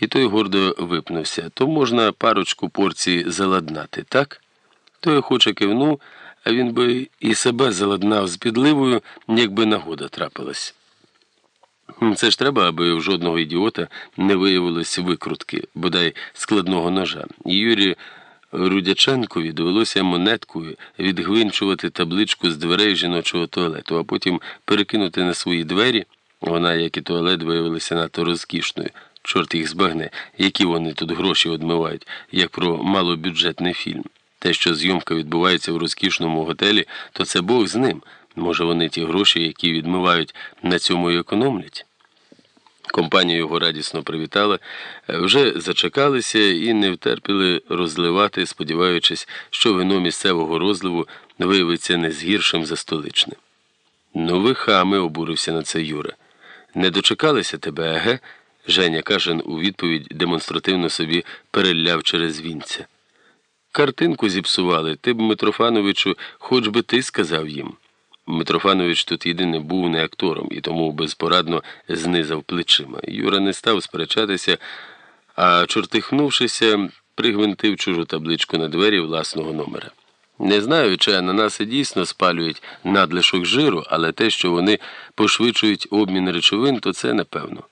і той гордо випнувся. То можна парочку порцій заладнати, так? Той охоче кивнув, а він би і себе заладнав з підливою, якби нагода трапилась. Це ж треба, аби в жодного ідіота не виявилось викрутки, бодай складного ножа. Юрі Рудяченкові довелося монеткою відгвинчувати табличку з дверей жіночого туалету, а потім перекинути на свої двері. Вона, як і туалет, виявилася надто розкішною. Чорт їх збагне, які вони тут гроші одмивають, як про малобюджетний фільм. Те, що зйомка відбувається в розкішному готелі, то це Бог з ним. Може, вони ті гроші, які відмивають, на цьому і економлять. Компанія його радісно привітала, вже зачекалися і не втерпіли розливати, сподіваючись, що вино місцевого розливу виявиться не згіршим за столичне. Ну, ви хами, обурився на це Юра. Не дочекалися тебе, еге? Женя Кажин у відповідь демонстративно собі переляв через вінця. Картинку зіпсували, ти б Митрофановичу, хоч би ти сказав їм. Митрофанович тут єдине був не актором і тому безпорадно знизав плечима. Юра не став сперечатися, а чортихнувшися, пригвинтив чужу табличку на двері власного номера. Не знаю, чи ананаси дійсно спалюють надлишок жиру, але те, що вони пошвидшують обмін речовин, то це напевно.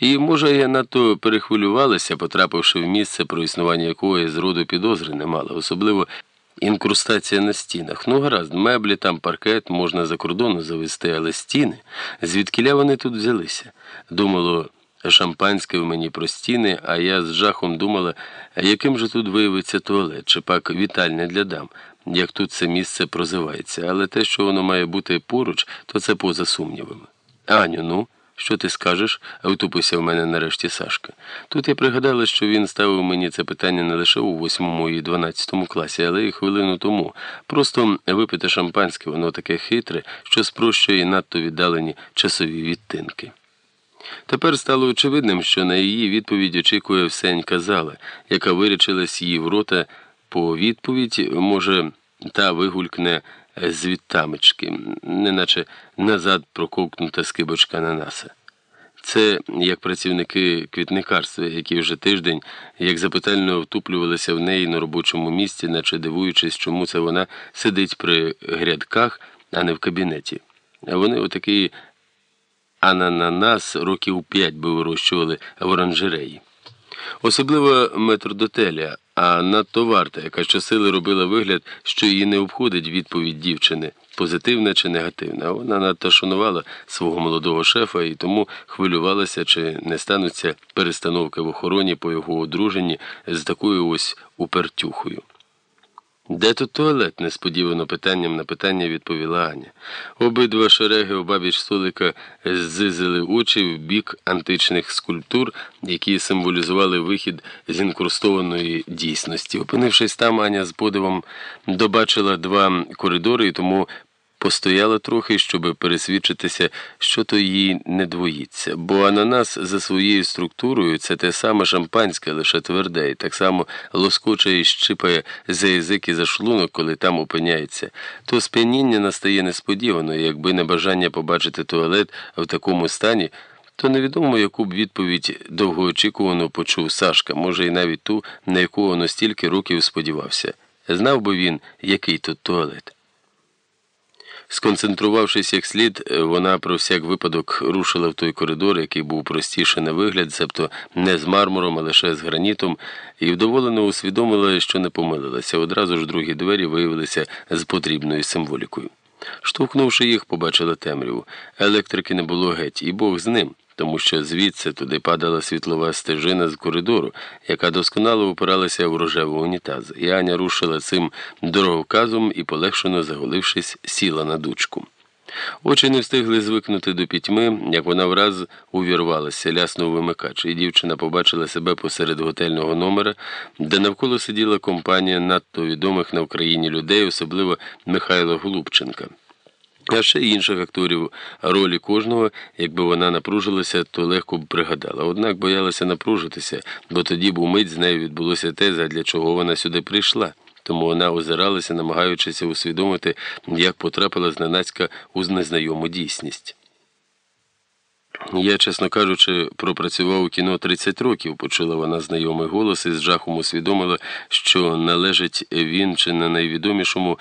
І, може, я надто перехвилювалася, потрапивши в місце, про існування якого з роду підозри не мала, особливо інкрустація на стінах. Ну, гаразд, меблі, там паркет, можна за кордону завести, але стіни, звідкіля вони тут взялися? Думало, шампанське в мені про стіни, а я з жахом думала, яким же тут виявиться туалет, чи пак вітальне для дам, як тут це місце прозивається, але те, що воно має бути поруч, то це поза сумнівами. Аню, ну. Що ти скажеш? втупився в мене нарешті Сашка. Тут я пригадала, що він ставив мені це питання не лише у восьмому і дванадцятому класі, але й хвилину тому. Просто випити шампанське, воно таке хитре, що спрощує надто віддалені часові відтинки. Тепер стало очевидним, що на її відповідь очікує всенька зала, яка вирічилась її в рота по відповідь, може, та вигулькне звідтамечки, неначе назад проковкнута скибочка ананаса. Це як працівники квітникарства, які вже тиждень як запитально втуплювалися в неї на робочому місці, наче дивуючись, чому це вона сидить при грядках, а не в кабінеті. А вони отакий ананас років п'ять би вирощували в оранжереї. Особливо метрдотеля, а надто варта, яка щосили робила вигляд, що її не обходить відповідь дівчини, позитивна чи негативна. Вона надто шанувала свого молодого шефа і тому хвилювалася, чи не стануться перестановки в охороні по його одруженні з такою ось упертюхою. Де тут туалет? несподівано питанням на питання відповіла Аня. Обидва шереги обабіч столика ззизили очі в бік античних скульптур, які символізували вихід з інкрустованої дійсності. Опинившись там, Аня з подивом добачила два коридори і тому Постояла трохи, щоб пересвідчитися, що то їй не двоїться, бо ананас за своєю структурою це те саме шампанське, лише тверде, і так само лоскоче і щипає за язик і за шлунок, коли там опиняється, то сп'яніння настає несподівано, і якби не бажання побачити туалет в такому стані, то невідомо, яку б відповідь довгоочікувано почув Сашка, може, і навіть ту, на яку воно стільки років сподівався. Знав би він, який тут туалет. Сконцентрувавшись як слід, вона про всяк випадок рушила в той коридор, який був простіше на вигляд, себто не з мармуром, а лише з гранітом, і вдоволено усвідомила, що не помилилася. Одразу ж другі двері виявилися з потрібною символікою. Штовхнувши їх, побачила темряву. Електрики не було геть, і Бог з ним тому що звідси туди падала світлова стежина з коридору, яка досконало опиралася в рожевий унітаз, і Аня рушила цим дороговказом і, полегшено заголившись, сіла на дучку. Очі не встигли звикнути до пітьми, як вона враз увірвалася, ляснув вимикач, і дівчина побачила себе посеред готельного номера, де навколо сиділа компанія надто відомих на Україні людей, особливо Михайла Голубченка. А ще інших акторів ролі кожного, якби вона напружилася, то легко б пригадала. Однак боялася напружитися, бо тоді б умить з нею відбулося те, задля чого вона сюди прийшла. Тому вона озиралася, намагаючися усвідомити, як потрапила зненацька у незнайому дійсність. Я, чесно кажучи, пропрацював у кіно 30 років, почула вона знайомий голос і з жахом усвідомила, що належить він чи не найвідомішому